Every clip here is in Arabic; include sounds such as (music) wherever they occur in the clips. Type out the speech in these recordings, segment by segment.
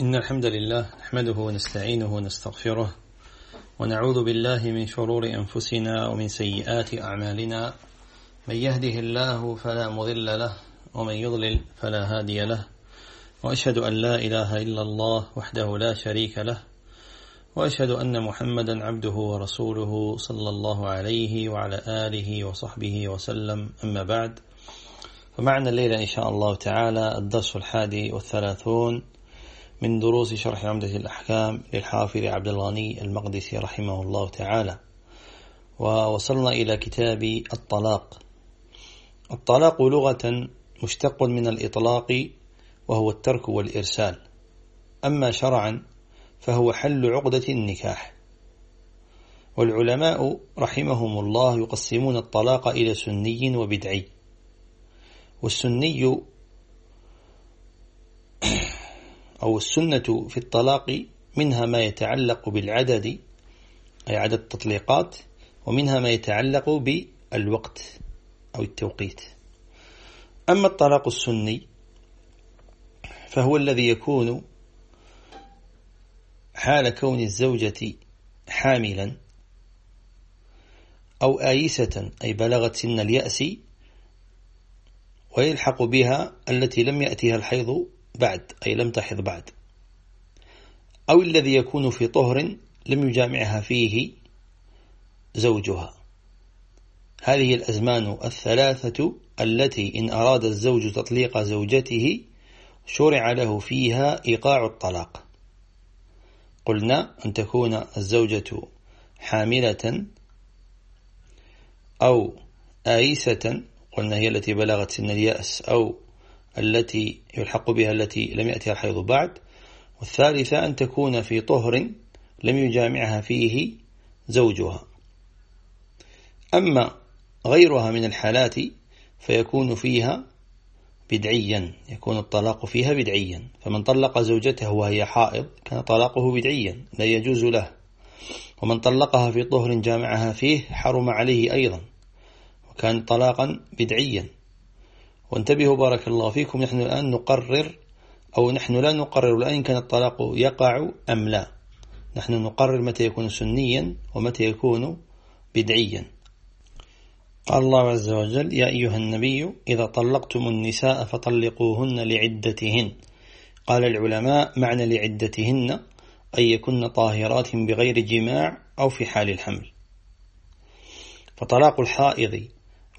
إن الحمد لله نحمده ونستعينه ونستغفره ونعوذ بالله من شرور أنفسنا ومن سيئات أعمالنا. من يهده الله فلا مضل له ومن يضلل فلا هادي له. وأشهد أن لا إله إلا الله وحده لا شريك له. وأشهد أن محمدا عبده ورسوله صلى الله عليه وعلى آله وصحبه وسلم. أما بعد فمعنا الليلة إن شاء الله تعالى الدرس الحادي والثلاثون. من دروس شرح عمدة الأحكام للحافظ عبد الغني المقدسي رحمه الله تعالى. ووصلنا إلى كتاب الطلاق. الطلاق لغة مشتق من الإطلاق وهو الترك والإرسال. أما شرعا فهو حل عقدة النكاح. والعلماء رحمهم الله يقسمون الطلاق إلى سني وبدعي. والسني أو السنة في الطلاق منها ما يتعلق بالعدد أي عدد التطليقات ومنها ما يتعلق بالوقت أو التوقيت. أما الطلاق السني فهو الذي يكون حال كون الزوجة حاملا أو آيسة أي بلغت سن اليأس ويلحق بها التي لم يأتيها الحيض بعد أي لم تحض بعد. أو الذي يكون في طهر لم يجامعها فيه زوجها. هذه الأزمان الثلاثة التي إن أراد الزوج تطليق زوجته شرع له فيها إيقاع الطلاق. قلنا أن تكون الزوجة حاملة أو آيسة قلنا هي التي بلغت سن اليأس أو التي يلحق بها التي لم يأتها الحيض بعد والثالثة أن تكون في طهر لم يجامعها فيه زوجها. أما غيرها من الحالات فيكون فيها بدعيا يكون الطلاق فيها بدعيا. فمن طلق زوجته وهي حائض كان طلاقه بدعيا لا يجوز له. ومن طلقها في طهر جامعها فيه حرم عليه أيضا وكان طلاقا بدعيا. وانتبهوا بارك الله فيكم نحن الآن نقرر أو نحن لا نقرر الآن كان الطلاق يقع أم لا. نحن نقرر متى يكون سنيا ومتى يكون بدعيا. قال الله عز وجل يا أيها النبي إذا طلقتم النساء فطلقوهن لعدتهن. قال العلماء معنى لعدتهن أن يكن طاهرات بغير جماع أو في حال الحمل. فطلاق الحائض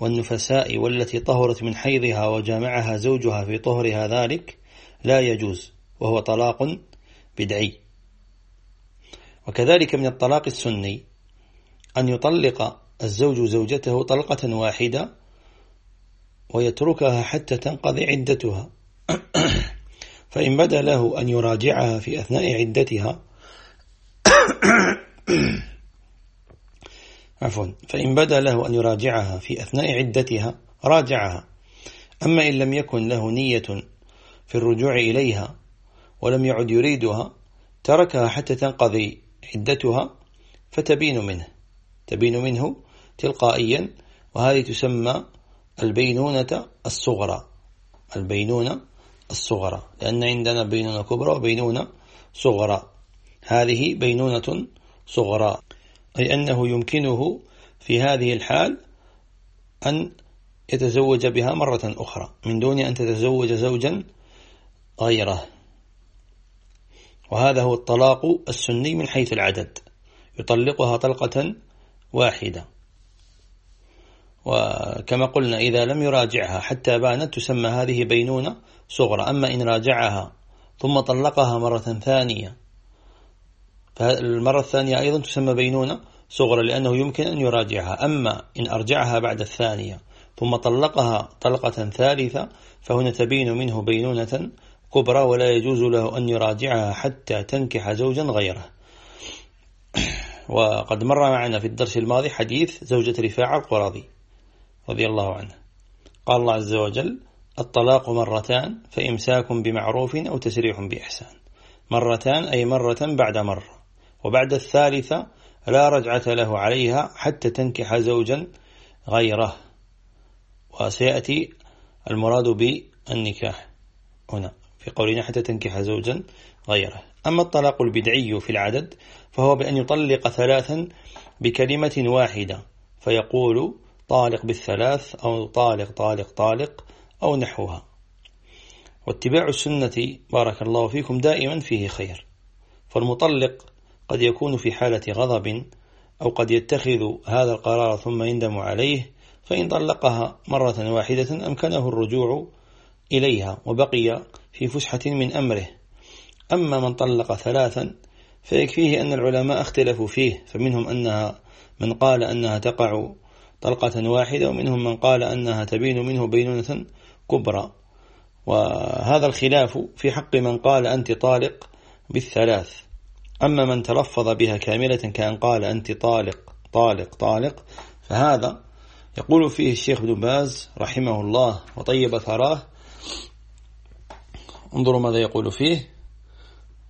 والنفساء والتي طهرت من حيضها وجامعها زوجها في طهرها ذلك لا يجوز وهو طلاق بدعي. وكذلك من الطلاق السني أن يطلق الزوج زوجته طلقة واحدة ويتركها حتى تنقضي عدتها. (coughs) فإن بدأ له أن يراجعها في أثناء عدتها. (coughs) عفوا. فإن بدا له أن يراجعها في أثناء عدتها راجعها. أما إن لم يكن له نية في الرجوع إليها ولم يعد يريدها تركها حتى تنقضي عدتها فتبين منه. تبين منه تلقائيا وهذه تسمى البينونة الصغرى. البينونة الصغرى. لأن عندنا بينونة كبرى وبينونة صغرى. هذه بينونة صغرى. أي أنه يمكنه في هذه الحال أن يتزوج بها مرة أخرى من دون أن تتزوج زوجا غيره. وهذا هو الطلاق السني من حيث العدد يطلقها طلقة واحدة. وكما قلنا إذا لم يراجعها حتى بانت تسمى هذه بينونة صغرى أما إن راجعها ثم طلقها مرة ثانية فالمرة الثانية أيضا تسمى بينونة صغرى لأنه يمكن أن يراجعها. أما إن أرجعها بعد الثانية ثم طلقها طلقة ثالثة فهنا تبين منه بينونة كبرى ولا يجوز له أن يراجعها حتى تنكح زوجا غيره. (clears throat) وقد مر معنا في الدرس الماضي حديث زوجة رفاعة القراضي رضي الله عنه. قال الله عز وجل الطلاق مرتان فإمساك بمعروف أو تسريح بإحسان. مرتان أي مرة بعد مرة. وبعد الثالثة لا رجعة له عليها حتى تنكح زوجا غيره. وسيأتي المراد بالنكاح هنا في قولنا حتى تنكح زوجا غيره. أما الطلاق البدعي في العدد فهو بأن يطلق ثلاثا بكلمة واحدة فيقول طالق بالثلاث أو طالق طالق طالق أو نحوها. واتباع السنة بارك الله فيكم دائما فيه خير. فالمطلق قد يكون في حالة غضب أو قد يتخذ هذا القرار ثم يندم عليه فإن طلقها مرة واحدة أمكنه الرجوع إليها وبقي في فسحة من أمره. أما من طلق ثلاثا فيكفيه أن العلماء اختلفوا فيه فمنهم أنها من قال أنها تقع طلقة واحدة ومنهم من قال أنها تبين منه بينونة كبرى. وهذا الخلاف في حق من قال أنت طالق بالثلاث. أما من تلفظ بها كاملة كأن قال أنت طالق طالق طالق فهذا يقول فيه الشيخ ابن باز رحمه الله وطيب ثراه. انظروا ماذا يقول فيه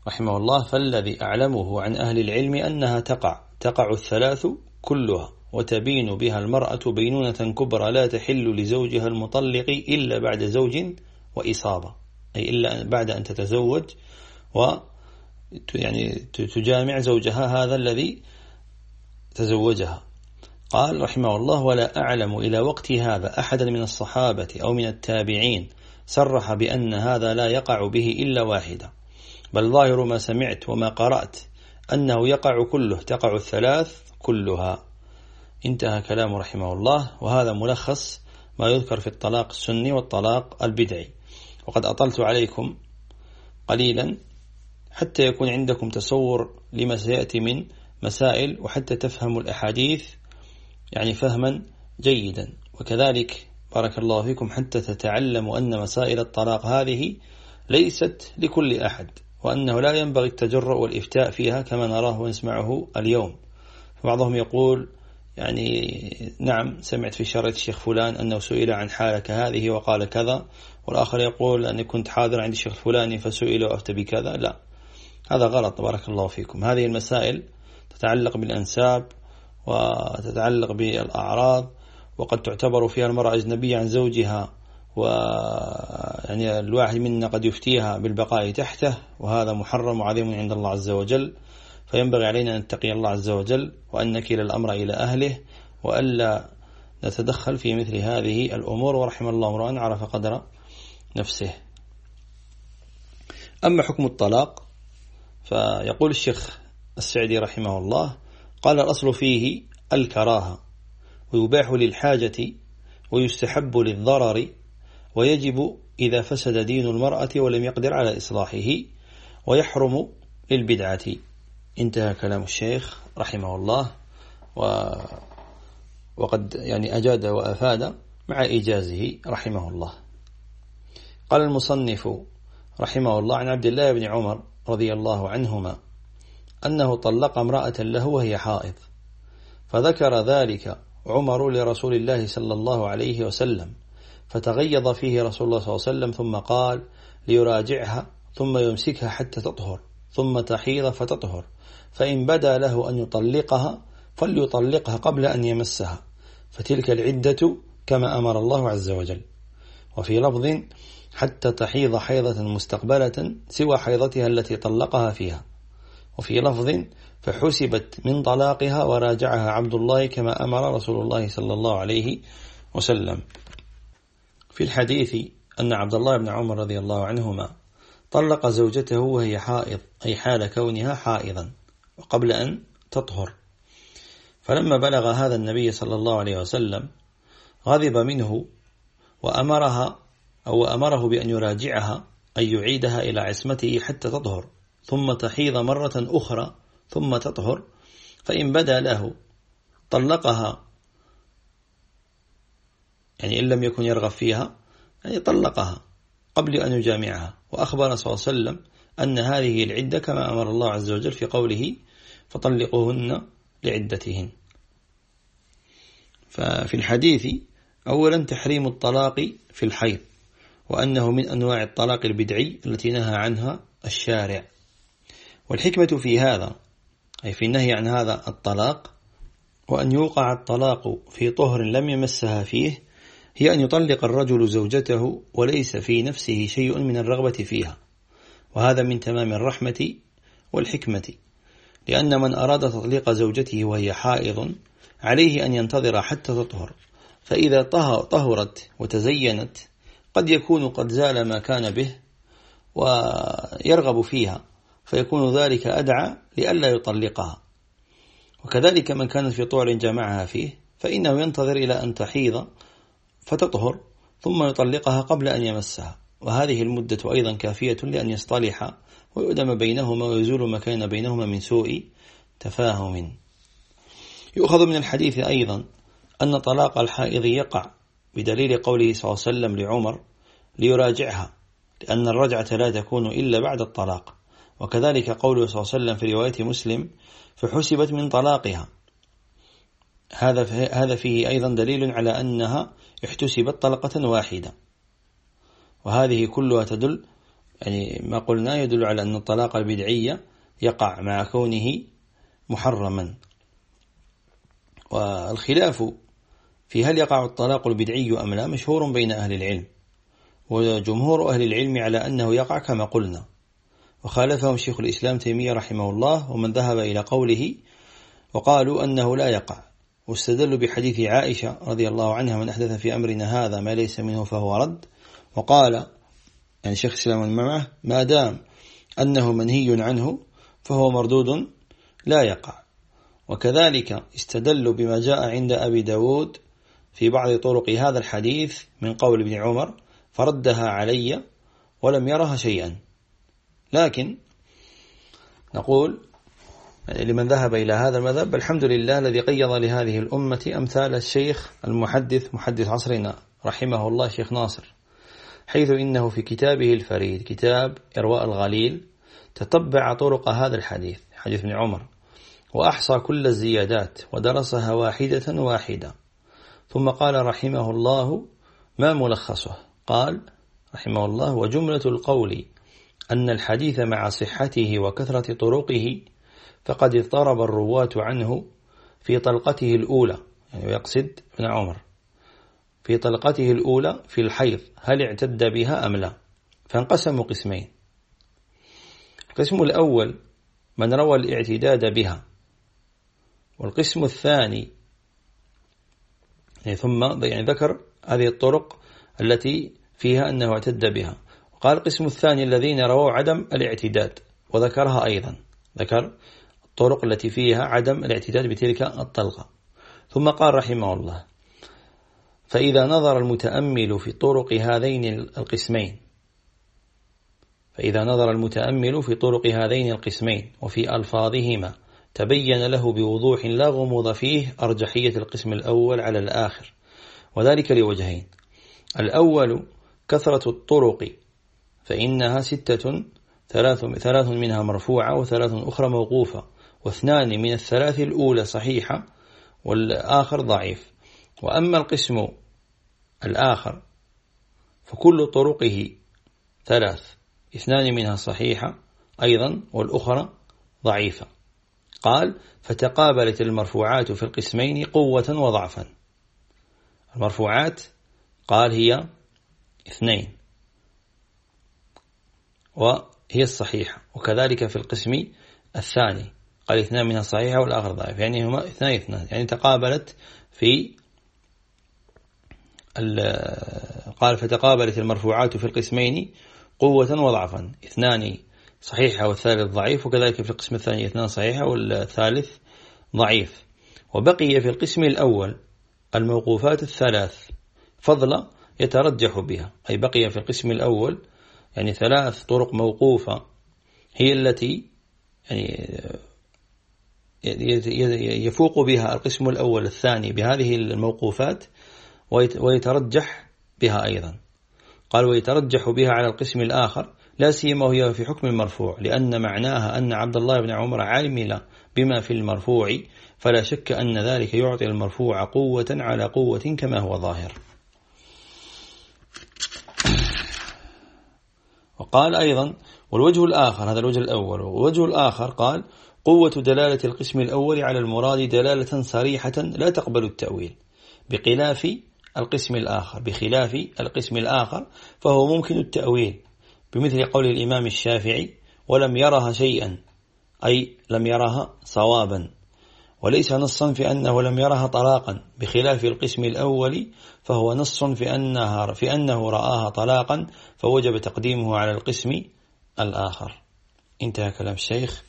رحمه الله. فالذي أعلمه عن أهل العلم أنها تقع تقع الثلاث كلها وتبين بها المرأة بينونة كبرى لا تحل لزوجها المطلق إلا بعد زوج وإصابة أي إلا بعد أن تتزوج و يعني تجامع زوجها هذا الذي تزوجها. قال رحمه الله ولا أعلم إلى وقت هذا أحدا من الصحابة أو من التابعين صرح بأن هذا لا يقع به إلا واحدة بل ظاهر ما سمعت وما قرأت أنه يقع كله تقع الثلاث كلها. انتهى كلام رحمه الله وهذا ملخص ما يذكر في الطلاق السني والطلاق البدعي. وقد أطلت عليكم قليلا حتى يكون عندكم تصور لما سيأتي من مسائل وحتى تفهموا الأحاديث يعني فهما جيدا. وكذلك بارك الله فيكم حتى تتعلموا أن مسائل الطلاق هذه ليست لكل أحد وأنه لا ينبغي التجرؤ والإفتاء فيها كما نراه ونسمعه اليوم. فبعضهم يقول يعني نعم سمعت في شريط الشيخ فلان أنه سئل عن حالك هذه وقال كذا والآخر يقول أني كنت حاضر عند الشيخ الفلاني فسئل وأفتى بكذا. لا هذا غلط بارك الله فيكم. هذه المسائل تتعلق بالأنساب وتتعلق بالأعراض وقد تعتبر فيها المرأة أجنبية عن زوجها و يعني الواحد منا قد يفتيها بالبقاء تحته وهذا محرم وعظيم عند الله عز وجل. فينبغي علينا أن نتقي الله عز وجل وأن نكل الأمر إلى أهله وألا نتدخل في مثل هذه الأمور. ورحم الله امرأ عرف قدر نفسه. أما حكم الطلاق فيقول الشيخ السعدي رحمه الله قال الأصل فيه الكراهة ويباح للحاجة ويستحب للضرر ويجب إذا فسد دين المرأة ولم يقدر على إصلاحه ويحرم للبدعة. انتهى كلام الشيخ رحمه الله و وقد يعني أجاد وأفاد مع إيجازه رحمه الله. قال المصنف رحمه الله عن عبد الله بن عمر رضي الله عنهما أنه طلق امرأة له وهي حائض فذكر ذلك عمر لرسول الله صلى الله عليه وسلم فتغيظ فيه رسول الله صلى الله عليه وسلم ثم قال ليراجعها ثم يمسكها حتى تطهر ثم تحيض فتطهر فإن بدا له أن يطلقها فليطلقها قبل أن يمسها فتلك العدة كما أمر الله عز وجل. وفي لفظ حتى تحيض حيضة مستقبلة سوى حيضتها التي طلقها فيها. وفي لفظ فحسبت من طلاقها وراجعها عبد الله كما أمر رسول الله صلى الله عليه وسلم. في الحديث أن عبد الله بن عمر رضي الله عنهما طلق زوجته وهي حائض أي حال كونها حائضا وقبل أن تطهر. فلما بلغ هذا النبي صلى الله عليه وسلم غضب منه وأمرها أو أمره بأن يراجعها أن يعيدها إلى عصمته حتى تطهر ثم تحيض مرة أخرى ثم تطهر فإن بدا له طلقها يعني إن لم يكن يرغب فيها يعني طلقها قبل أن يجامعها. وأخبر صلى الله عليه وسلم أن هذه العدة كما أمر الله عز وجل في قوله فطلقوهن لعدتهن. ففي الحديث أولا تحريم الطلاق في الحيض. وأنه من أنواع الطلاق البدعي التي نهى عنها الشارع. والحكمة في هذا أي في النهي عن هذا الطلاق وأن يوقع الطلاق في طهر لم يمسها فيه هي أن يطلق الرجل زوجته وليس في نفسه شيء من الرغبة فيها. وهذا من تمام الرحمة والحكمة لأن من أراد تطليق زوجته وهي حائض عليه أن ينتظر حتى تطهر. فإذا طهرت وتزينت قد يكون قد زال ما كان به ويرغب فيها فيكون ذلك أدعى لئلا يطلقها. وكذلك من كانت في طور جمعها فيه فإنه ينتظر إلى أن تحيض فتطهر ثم يطلقها قبل أن يمسها. وهذه المدة أيضا كافية لأن يصطلح ويؤدم بينهما ويزول ما كان بينهما من سوء تفاهم. يؤخذ من الحديث أيضا أن طلاق الحائض يقع بدليل قوله صلى الله عليه وسلم لعمر ليراجعها لأن الرجعة لا تكون إلا بعد الطلاق. وكذلك قوله صلى الله عليه وسلم في رواية مسلم فحسبت من طلاقها. هذا فيه أيضا دليل على أنها احتسبت طلقة واحدة. وهذه كلها تدل يعني ما قلنا يدل على أن الطلاق البدعية يقع مع كونه محرما. والخلاف في هل يقع الطلاق البدعي أم لا مشهور بين أهل العلم؟ وجمهور أهل العلم على أنه يقع كما قلنا. وخالفهم شيخ الإسلام تيمية رحمه الله ومن ذهب إلى قوله وقالوا أنه لا يقع. واستدلوا بحديث عائشة رضي الله عنها من أحدث في أمرنا هذا ما ليس منه فهو رد. وقال يعني شيخ الإسلام معه ما دام أنه منهي عنه فهو مردود لا يقع. وكذلك استدلوا بما جاء عند أبي داود في بعض طرق هذا الحديث من قول ابن عمر فردها علي ولم يرها شيئا. لكن نقول لمن ذهب إلى هذا المذهب الحمد لله الذي قيض لهذه الأمة أمثال الشيخ المحدث محدث عصرنا رحمه الله شيخ ناصر حيث إنه في كتابه الفريد كتاب إرواء الغليل تتبع طرق هذا الحديث حديث ابن عمر وأحصى كل الزيادات ودرسها واحدة واحدة. ثم قال رحمه الله ما ملخصه. قال رحمه الله وجملة القول أن الحديث مع صحته وكثرة طرقه فقد اضطرب الرواة عنه في طلقته الأولى يعني يقصد ابن عمر في طلقته الأولى في الحيض هل اعتد بها أم لا؟ فانقسموا قسمين. القسم الأول من روى الاعتداد بها والقسم الثاني ثم يعني ذكر هذه الطرق التي فيها أنه اعتد بها. قال القسم الثاني الذين رووا عدم الاعتداد وذكرها أيضا. ذكر الطرق التي فيها عدم الاعتداد بتلك الطلقة. ثم قال رحمه الله فإذا نظر المتأمل في طرق هذين القسمين فإذا نظر المتأمل في طرق هذين القسمين وفي ألفاظهما تبين له بوضوح لا غموض فيه أرجحية القسم الأول على الآخر وذلك لوجهين. الأول كثرة الطرق فإنها ستة ثلاث, منها مرفوعة وثلاث أخرى موقوفة واثنان من الثلاث الأولى صحيحة والآخر ضعيف. وأما القسم الآخر فكل طرقه ثلاث اثنان منها صحيحة أيضا والأخرى ضعيفة. قال فتقابلت المرفوعات في القسمين قوة وضعفا. المرفوعات قال هي اثنين وهي الصحيحة وكذلك في القسم الثاني. قال اثنان منها صحيحة والآخر ضعيف. يعني هما اثنان اثنان يعني تقابلت في قال فتقابلت المرفوعات في القسمين قوة وضعفا. اثنان صحيحة والثالث ضعيف وكذلك في القسم الثاني اثنان صحيحة والثالث ضعيف. وبقي في القسم الأول الموقوفات الثلاث فضل يترجح بها. أي بقي في القسم الأول يعني ثلاث طرق موقوفة هي التي يعني يفوق بها القسم الأول الثاني بهذه الموقوفات ويترجح بها أيضا. قال ويترجح بها على القسم الآخر لا سيما وهي في حكم المرفوع لأن معناها أن عبد الله بن عمر عامل بما في المرفوع فلا شك أن ذلك يعطي المرفوع قوة على قوة كما هو ظاهر. وقال أيضا والوجه الآخر هذا الوجه الأول. والوجه الآخر قال قوة دلالة القسم الأول على المراد دلالة صريحة لا تقبل التأويل بخلاف القسم الآخر بخلاف القسم الآخر فهو ممكن التأويل. بمثل قول الإمام الشافعي ولم يرها شيئا أي لم يرها صوابا وليس نصا في أنه لم يرها طلاقا. بخلاف القسم الأول فهو نص في, أنها في أنه رآها طلاقا فوجب تقديمه على القسم الآخر. انتهى كلام الشيخ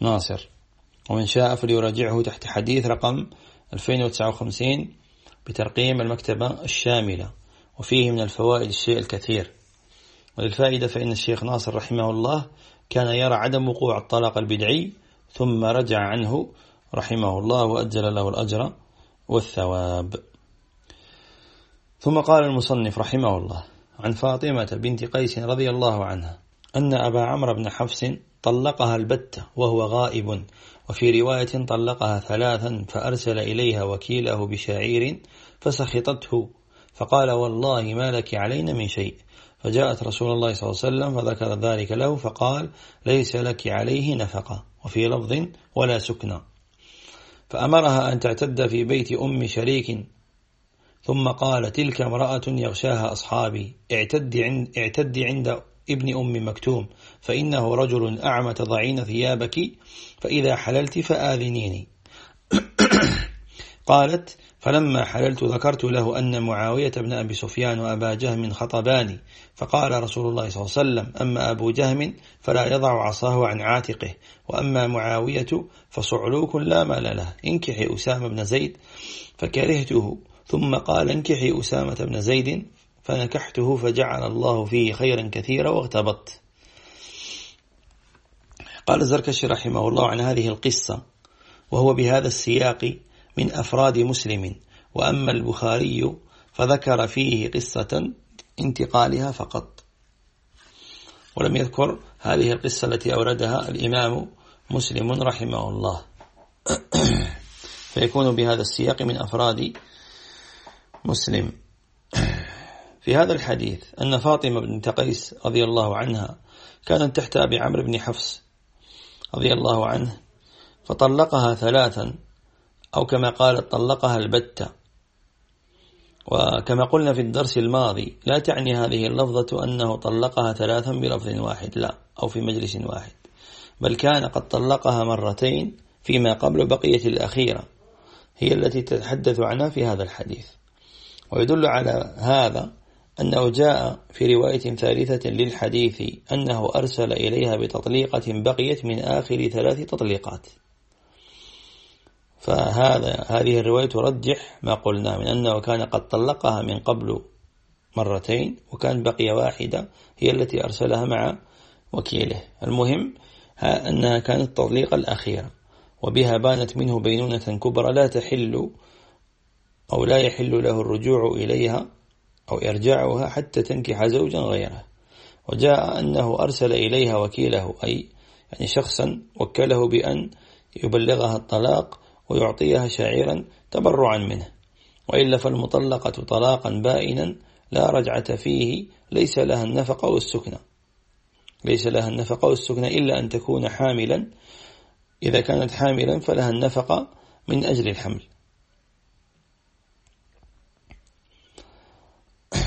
ناصر. ومن شاء فليراجعه تحت حديث رقم 2059 بترقيم المكتبة الشاملة. وفيه من الفوائد الشيء الكثير. وللفائدة فإن الشيخ ناصر رحمه الله كان يرى عدم وقوع الطلاق البدعي ثم رجع عنه رحمه الله وأجل له الأجر والثواب. ثم قال المصنف رحمه الله عن فاطمة بنت قيس رضي الله عنها أن أبا عمرو بن حفص طلقها البتة وهو غائب وفي رواية طلقها ثلاثا فأرسل إليها وكيله بشعير فسخطته فقال والله ما لك علينا من شيء. فجاءت رسول الله صلى الله عليه وسلم فذكر ذلك له فقال ليس لك عليه نفقة وفي لفظ ولا سكنى. فأمرها أن تعتد في بيت أم شريك. ثم قال تلك امرأة يغشاها أصحابي. اعتدي عند, عند ابن أم مكتوم. فإنه رجل أعمى تضعين ثيابك. فإذا حللت فآذنيني. (coughs) قالت فلما حللت ذكرت له أن معاوية بن أبي سفيان وأبا جهم خطباني فقال رسول الله صلى الله عليه وسلم أما أبو جهم فلا يضع عصاه عن عاتقه وأما معاوية فصعلوك لا مال له انكحي أسامة بن زيد فكرهته ثم قال انكحي أسامة بن زيد فنكحته فجعل الله فيه خيرا كثيرا واغتبط. قال الزركشي رحمه الله عن هذه القصة وهو بهذا السياق من أفراد مسلم وأما البخاري فذكر فيه قصة انتقالها فقط. ولم يذكر هذه القصة التي أوردها الإمام مسلم رحمه الله. فيكون بهذا السياق من أفراد مسلم. في هذا الحديث أن فاطمة بنت قيس رضي الله عنها كانت تحت أبي عمرو بن حفص رضي الله عنه فطلقها ثلاثا أو كما قال طلقها البتة. وكما قلنا في الدرس الماضي لا تعني هذه اللفظة أنه طلقها ثلاثا بلفظ واحد لا أو في مجلس واحد. بل كان قد طلقها مرتين فيما قبل بقية الأخيرة. هي التي تتحدث عنها في هذا الحديث. ويدل على هذا أنه جاء في رواية ثالثة للحديث أنه أرسل إليها بتطليقة بقيت من آخر ثلاث تطليقات. فهذا هذه الرواية ترجح ما قلنا من أنه كان قد طلقها من قبل مرتين وكان بقي واحدة هي التي أرسلها مع وكيله. المهم أنها كانت التطليقة الأخيرة وبها بانت منه بينونة كبرى لا تحل أو لا يحل له الرجوع إليها أو إرجاعها حتى تنكح زوجا غيره. وجاء أنه أرسل إليها وكيله أي يعني شخصا وكله بأن يبلغها الطلاق ويعطيها شعيرا تبرعا منه. وإلا فالمطلقة طلاقا بائنا لا رجعة فيه ليس لها النفقة والسكنة ليس لها النفقة والسكنة إلا أن تكون حاملا. إذا كانت حاملا فلها النفقة من أجل الحمل.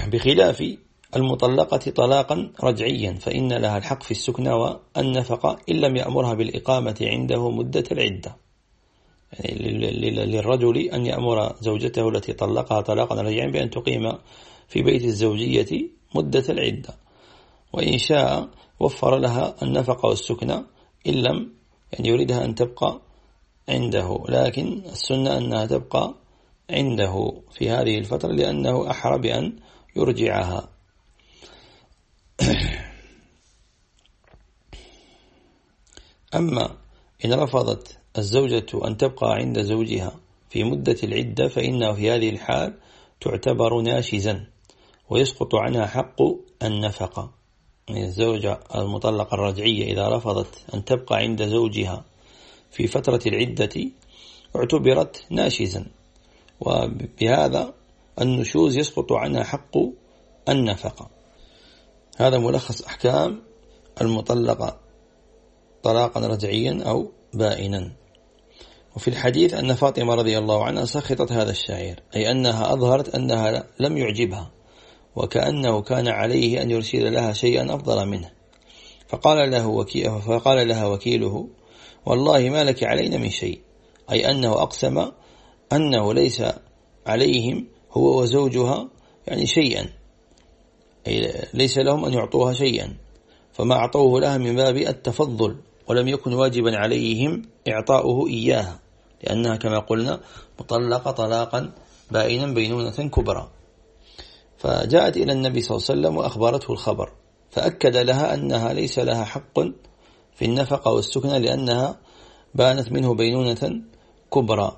بخلاف المطلقة طلاقا رجعيا فإن لها الحق في السكنة والنفقة إن لم يأمرها بالإقامة عنده مدة العدة. للرجل أن يأمر زوجته التي طلقها طلاقا رجعيا بأن تقيم في بيت الزوجية مدة العدة. وإن شاء وفر لها النفقة والسكنة إن لم يعني يريدها أن تبقى عنده. لكن السنة أنها تبقى عنده في هذه الفترة لأنه أحرى بأن يرجعها. أما إن رفضت الزوجة أن تبقى عند زوجها. في مدة العدة فإنه في هذه الحال تعتبر ناشزا ويسقط عنها حق النفقة. يعني الزوجة المطلقة الرجعية إذا رفضت أن تبقى عند زوجها في فترة العدة اعتبرت ناشزا وبهذا النشوز يسقط عنها حق النفقة. هذا ملخص أحكام المطلقة طلاقا رجعيا أو بائنا. وفي الحديث أن فاطمة رضي الله عنها سخطت هذا الشعير أي أنها أظهرت أنها لم يعجبها وكأنه كان عليه أن يرسل لها شيئا أفضل منه. فقال له وكي فقال لها وكيله والله ما لك علينا من شيء أي أنه أقسم أنه ليس عليهم هو وزوجها يعني شيئا أي ليس لهم أن يعطوها شيئا فما أعطوه لها من باب التفضل ولم يكن واجبا عليهم إعطاؤه إياها. لأنها كما قلنا مطلقة طلاقا بائنا بينونة كبرى. فجاءت إلى النبي صلى الله عليه وسلم وأخبرته الخبر فأكد لها أنها ليس لها حق في النفقة والسكنة لأنها بانت منه بينونة كبرى.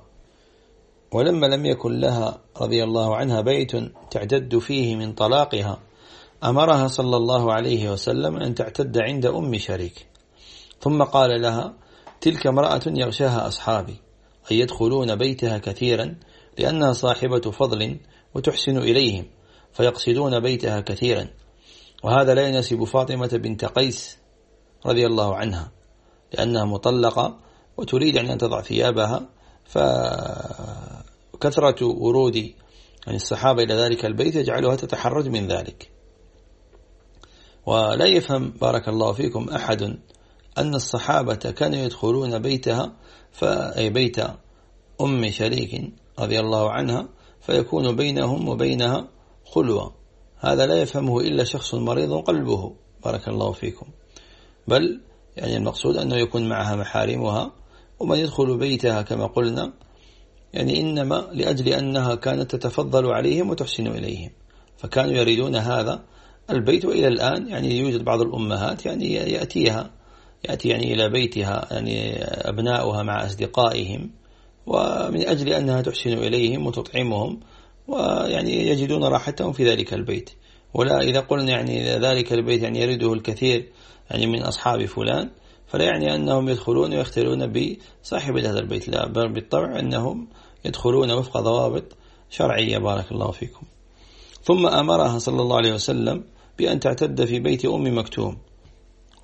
ولما لم يكن لها رضي الله عنها بيت تعتد فيه من طلاقها أمرها صلى الله عليه وسلم أن تعتد عند أم شريك. ثم قال لها تلك امرأة يغشاها أصحابي. أي يدخلون بيتها كثيرا لأنها صاحبة فضل وتحسن إليهم فيقصدون بيتها كثيرا. وهذا لا يناسب فاطمة بنت قيس رضي الله عنها لأنها مطلقة وتريد أن تضع ثيابها فكثرة ورود يعني الصحابة إلى ذلك البيت يجعلها تتحرج من ذلك. ولا يفهم بارك الله فيكم أحد أن الصحابة كانوا يدخلون بيتها فأي بيت أم شريك رضي الله عنها فيكون بينهم وبينها خلوة. هذا لا يفهمه إلا شخص مريض قلبه بارك الله فيكم. بل يعني المقصود أنه يكون معها محارمها ومن يدخل بيتها كما قلنا يعني إنما لأجل أنها كانت تتفضل عليهم وتحسن إليهم. فكانوا يريدون هذا البيت وإلى الآن يعني يوجد بعض الأمهات يعني يأتيها. يأتي يعني إلى بيتها يعني أبناؤها مع أصدقائهم ومن أجل أنها تحسن إليهم وتطعمهم ويعني يجدون راحتهم في ذلك البيت. ولا إذا قلنا يعني ذلك البيت يعني يريده الكثير يعني من أصحاب فلان فلا يعني أنهم يدخلون ويختلون بصاحب هذا البيت. لا بل بالطبع أنهم يدخلون وفق ضوابط شرعية. بارك الله فيكم. ثم أمرها صلى الله عليه وسلم بأن تعتد في بيت أم مكتوم.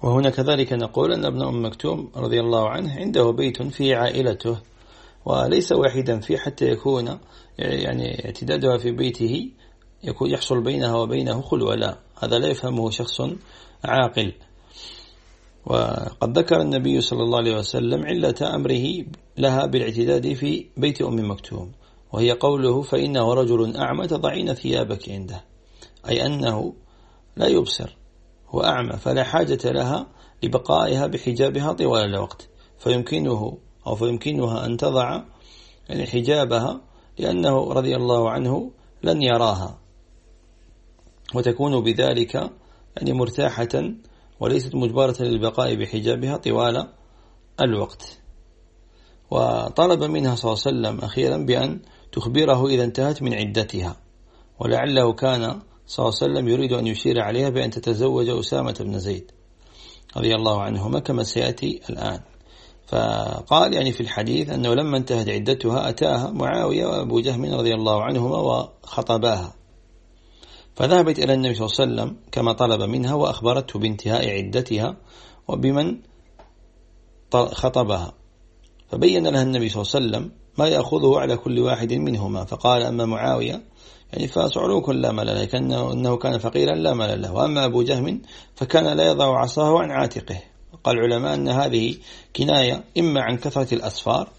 وهنا كذلك نقول أن ابن أم مكتوم رضي الله عنه عنده بيت في عائلته وليس واحدا فيه حتى يكون يعني اعتدادها في بيته يكون يحصل بينها وبينه خلوة لا هذا لا يفهمه شخص عاقل. وقد ذكر النبي صلى الله عليه وسلم علة أمره لها بالاعتداد في بيت أم مكتوم وهي قوله فإنه رجل أعمى تضعين ثيابك عنده. أي أنه لا يبصر. هو أعمى فلا حاجة لها لبقائها بحجابها طوال الوقت. فيمكنه أو فيمكنها أن تضع يعني حجابها لأنه رضي الله عنه لن يراها. وتكون بذلك يعني مرتاحة وليست مجبرة للبقاء بحجابها طوال الوقت. وطلب منها صلى الله عليه وسلم أخيرا بأن تخبره إذا انتهت من عدتها. ولعله كان صلى الله عليه وسلم يريد أن يشير عليها بأن تتزوج أسامة بن زيد رضي الله عنهما كما سيأتي الآن. فقال يعني في الحديث أنه لما انتهت عدتها أتاها معاوية وأبو جهم رضي الله عنهما وخطباها فذهبت إلى النبي صلى الله عليه وسلم كما طلب منها وأخبرته بانتهاء عدتها وبمن خطبها. فبين لها النبي صلى الله عليه وسلم ما يأخذه على كل واحد منهما. فقال أما معاوية يعني فصعلوك لا مال له كأنه أنه كان فقيرا لا مال له. وأما أبو جهم فكان لا يضع عصاه عن عاتقه. قال العلماء أن هذه كناية إما عن كثرة الأسفار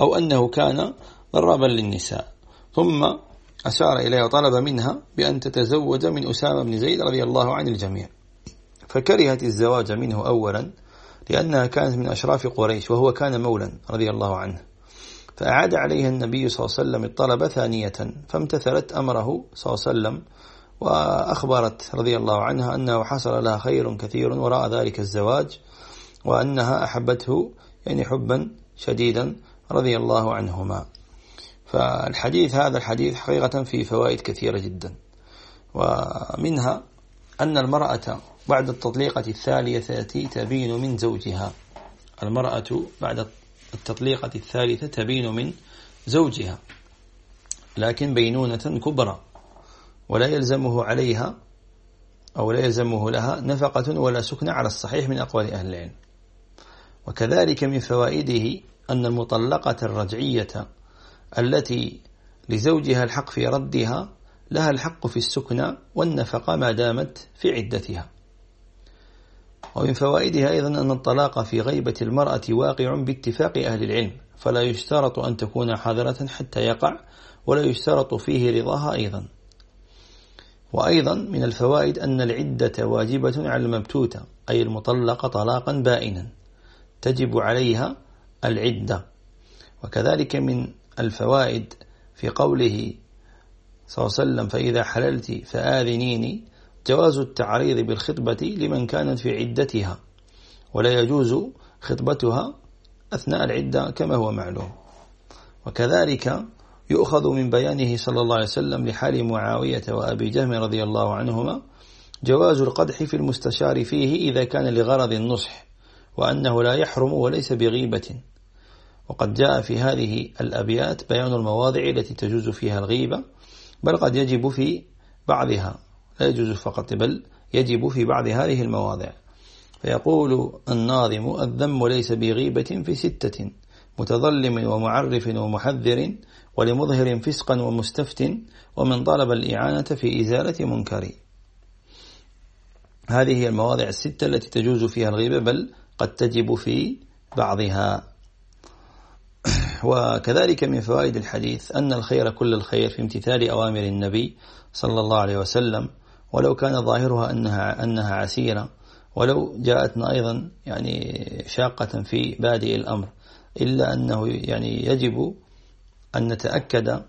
أو أنه كان ضرابا للنساء. ثم أشار إليه وطلب منها بأن تتزوج من أسامة بن زيد رضي الله عن الجميع. فكرهت الزواج منه أولا لأنها كانت من أشراف قريش وهو كان مولا رضي الله عنه. فأعاد عليها النبي صلى الله عليه وسلم الطلب ثانية فامتثلت أمره صلى الله عليه وسلم وأخبرت رضي الله عنها أنه حصل لها خير كثير وراء ذلك الزواج وأنها أحبته يعني حبا شديدا رضي الله عنهما. فالحديث هذا الحديث حقيقة في فوائد كثيرة جدا. ومنها أن المرأة بعد التطليقة الثالثة تبين من زوجها. المرأة بعد التطليقة الثالثة تبين من زوجها لكن بينونة كبرى ولا يلزمه عليها أو لا يلزمه لها نفقة ولا سكن على الصحيح من أقوال أهل العلم. وكذلك من فوائده أن المطلقة الرجعية التي لزوجها الحق في ردها لها الحق في السكنى والنفقة ما دامت في عدتها. ومن فوائدها أيضا أن الطلاق في غيبة المرأة واقع باتفاق أهل العلم فلا يشترط أن تكون حاضرة حتى يقع ولا يشترط فيه رضاها أيضا. وأيضا من الفوائد أن العدة واجبة على المبتوتة أي المطلقة طلاقا بائنا تجب عليها العدة. وكذلك من الفوائد في قوله صلى الله عليه وسلم فإذا حللت فآذنيني جواز التعريض بالخطبة لمن كانت في عدتها ولا يجوز خطبتها أثناء العدة كما هو معلوم. وكذلك يؤخذ من بيانه صلى الله عليه وسلم لحال معاوية وأبي جهم رضي الله عنهما جواز القدح في المستشار فيه إذا كان لغرض النصح وأنه لا يحرم وليس بغيبة. وقد جاء في هذه الأبيات بيان المواضع التي تجوز فيها الغيبة بل قد يجب في بعضها. لا يجوز فقط بل يجب في بعض هذه المواضع. فيقول الناظم الذم ليس بغيبة في ستة متظلم ومعرف ومحذر ولمظهر فسقا ومستفت ومن طلب الإعانة في إزالة منكر. هذه هي المواضع الستة التي تجوز فيها الغيبة بل قد تجب في بعضها. (clears throat) وكذلك من فوائد الحديث أن الخير كل الخير في امتثال أوامر النبي صلى الله عليه وسلم. ولو كان ظاهرها أنها, أنها عسيرة ولو جاءتنا أيضا يعني شاقة في بادئ الأمر إلا أنه يعني يجب أن نتأكد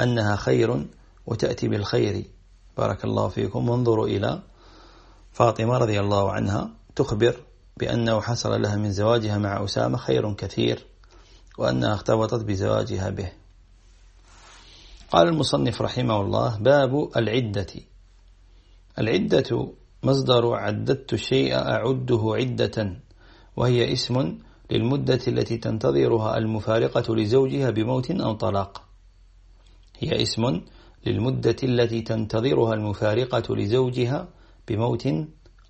أنها خير وتأتي بالخير. بارك الله فيكم. وانظروا إلى فاطمة رضي الله عنها تخبر بأنه حصل لها من زواجها مع أسامة خير كثير وأنها اختبطت بزواجها به. قال المصنف رحمه الله باب العدة. العدة مصدر عددت الشيء أعده عدة وهي اسم للمدة التي تنتظرها المفارقة لزوجها بموت أو طلاق. هي اسم للمدة التي تنتظرها المفارقة لزوجها بموت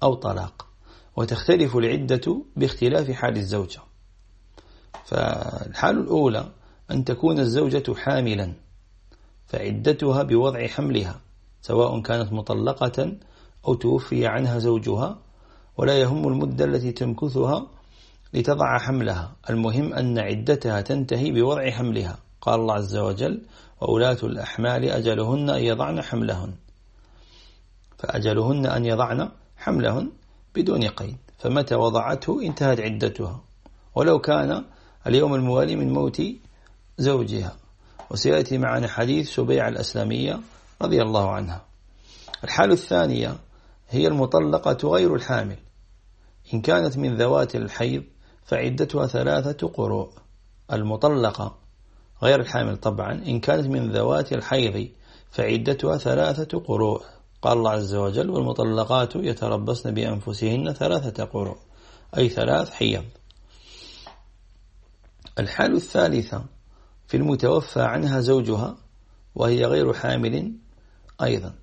أو طلاق. وتختلف العدة باختلاف حال الزوجة. فالحال الأولى أن تكون الزوجة حاملا فعدتها بوضع حملها. سواء كانت مطلقة أو توفي عنها زوجها ولا يهم المدة التي تمكثها لتضع حملها. المهم أن عدتها تنتهي بوضع حملها. قال الله عز وجل وأولاة الأحمال أجلهن أن يضعن حملهن. فأجلهن أن يضعن حملهن بدون قيد. فمتى وضعته؟ انتهت عدتها. ولو كان اليوم الموالي من موت زوجها. وسيأتي معنا حديث سبيع الأسلامية رضي الله عنها. الحالة الثانية هي المطلقة غير الحامل. إن كانت من ذوات الحيض فعدتها ثلاثة قروء. المطلقة غير الحامل طبعا إن كانت من ذوات الحيض فعدتها ثلاثة قروء. قال الله عز وجل والمطلقات يتربصن بأنفسهن ثلاثة قروء أي ثلاث حيض. الحال الثالثة في المتوفى عنها زوجها وهي غير حامل أيضا.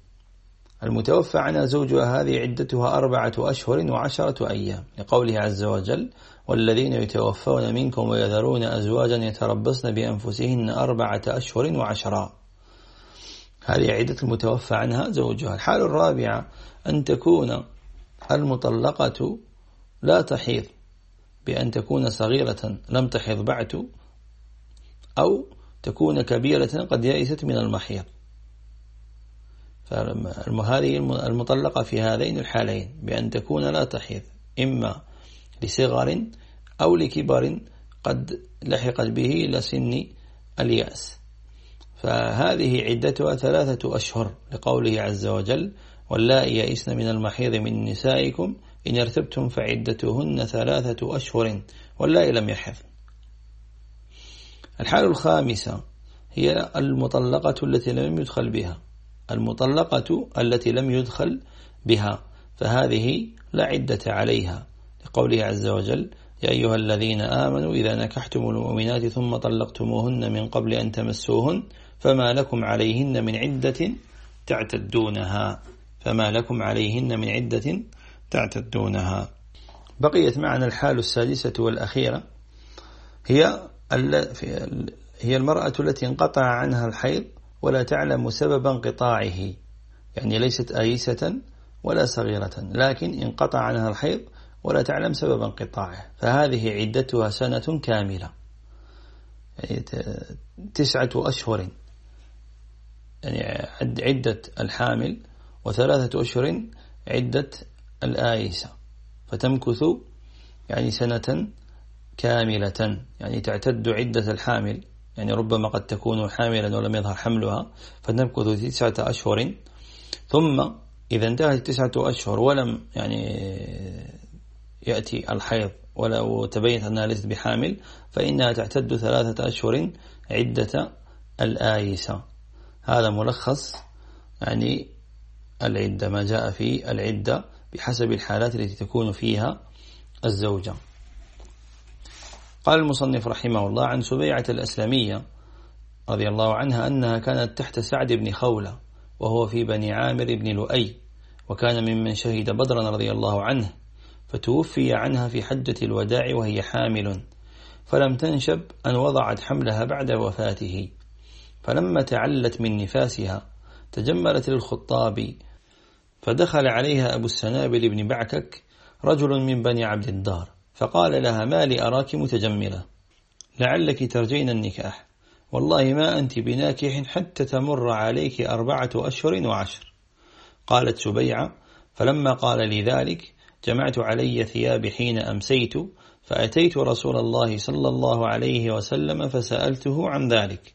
المتوفى عنها زوجها هذه عدتها أربعة أشهر وعشرة أيام. لقوله عز وجل والذين يتوفون منكم ويذرون أزواجا يتربصن بأنفسهن أربعة أشهر وعشرة. هذه عدة المتوفى عنها زوجها. الحال الرابعة أن تكون المطلقة لا تحيض بأن تكون صغيرة لم تحض بعد أو تكون كبيرة قد يئست من المحيض. فهذه المطلقة في هذين الحالين بأن تكون لا تحيض إما لصغر أو لكبر قد لحقت به إلى سن اليأس. فهذه عدتها ثلاثة أشهر لقوله عز وجل واللائي يئسن من المحيض من نسائكم إن ارتبتم فعدتهن ثلاثة أشهر واللائي لم يحض. الحال الخامسة هي المطلقة التي لم يدخل بها. المطلقة التي لم يدخل بها فهذه لا عدة عليها. لقوله عز وجل يا أيها الذين آمنوا إذا نكحتم المؤمنات ثم طلقتموهن من قبل أن تمسوهن فما لكم عليهن من عدة تعتدونها. فما لكم عليهن من عدة تعتدونها. بقيت معنا الحال السادسة والأخيرة هي هي المرأة التي انقطع عنها الحيض ولا تعلم سبب انقطاعه يعني ليست آيسة ولا صغيرة لكن انقطع عنها الحيض ولا تعلم سبب انقطاعه فهذه عدتها سنة كاملة يعني تسعة أشهر يعني عدة الحامل وثلاثة أشهر عدة الآيسة فتمكث يعني سنة كاملة يعني تعتد عدة الحامل. يعني ربما قد تكون حاملا ولم يظهر حملها فتمكث تسعة أشهر. ثم إذا انتهت تسعة أشهر ولم يعني يأتي الحيض ولو تبينت أنها ليست بحامل فإنها تعتد ثلاثة أشهر عدة الآيسة. هذا ملخص يعني العدة ما جاء في العدة بحسب الحالات التي تكون فيها الزوجة. قال المصنف رحمه الله عن سبيعة الأسلمية رضي الله عنها أنها كانت تحت سعد بن خولة وهو في بني عامر بن لؤي وكان ممن شهد بدرا رضي الله عنه فتوفي عنها في حجة الوداع وهي حامل فلم تنشب أن وضعت حملها بعد وفاته. فلما تعلت من نفاسها تجملت للخطاب فدخل عليها أبو السنابل بن بعكك رجل من بني عبد الدار. فقال لها ما لي أراك متجملة لعلك ترجين النكاح. والله ما أنت بناكح حتى تمر عليك أربعة أشهر وعشر. قالت سبيعة فلما قال لي ذلك جمعت علي ثياب حين أمسيت فأتيت رسول الله صلى الله عليه وسلم فسألته عن ذلك.